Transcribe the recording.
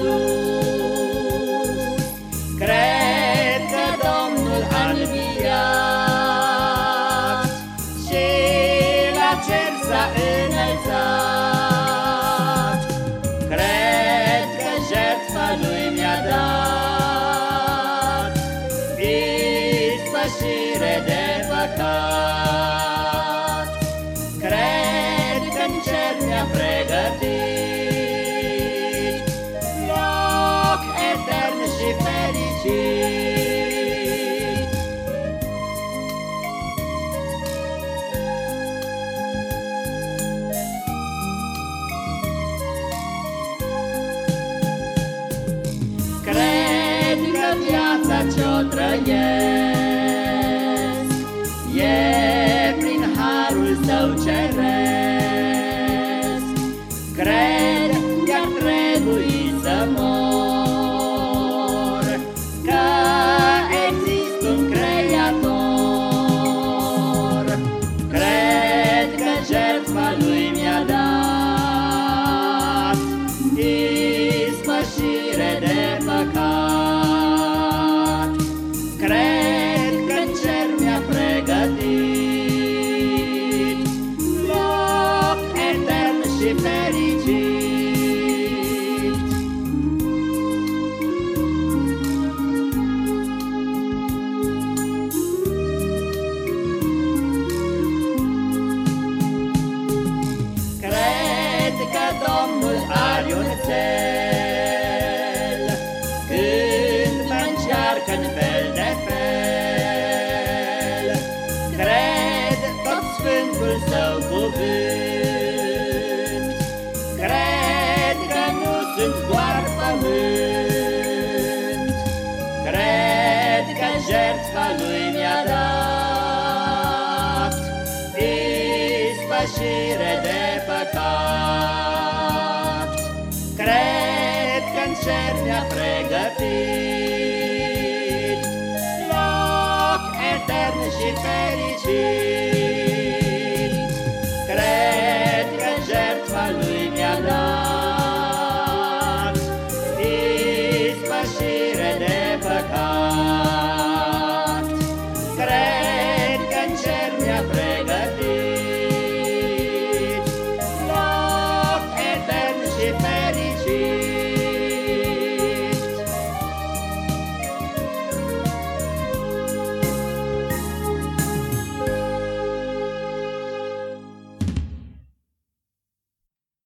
Iisus. Că Domnul a înviat Și la cer s-a înălțat. Că jertfa lui mi-a dat viața ce-o trăiesc. E prin harul său ceresc Domnul are un cel. Când mă încearcă în fel de fel Cred tot Sfântul Său cuvânt sunt doar pământ Cred că jertfa Lui mi-a dat Ispășire de păcat cer ne-a pregătit loc etern și fericit. pășire de păcat.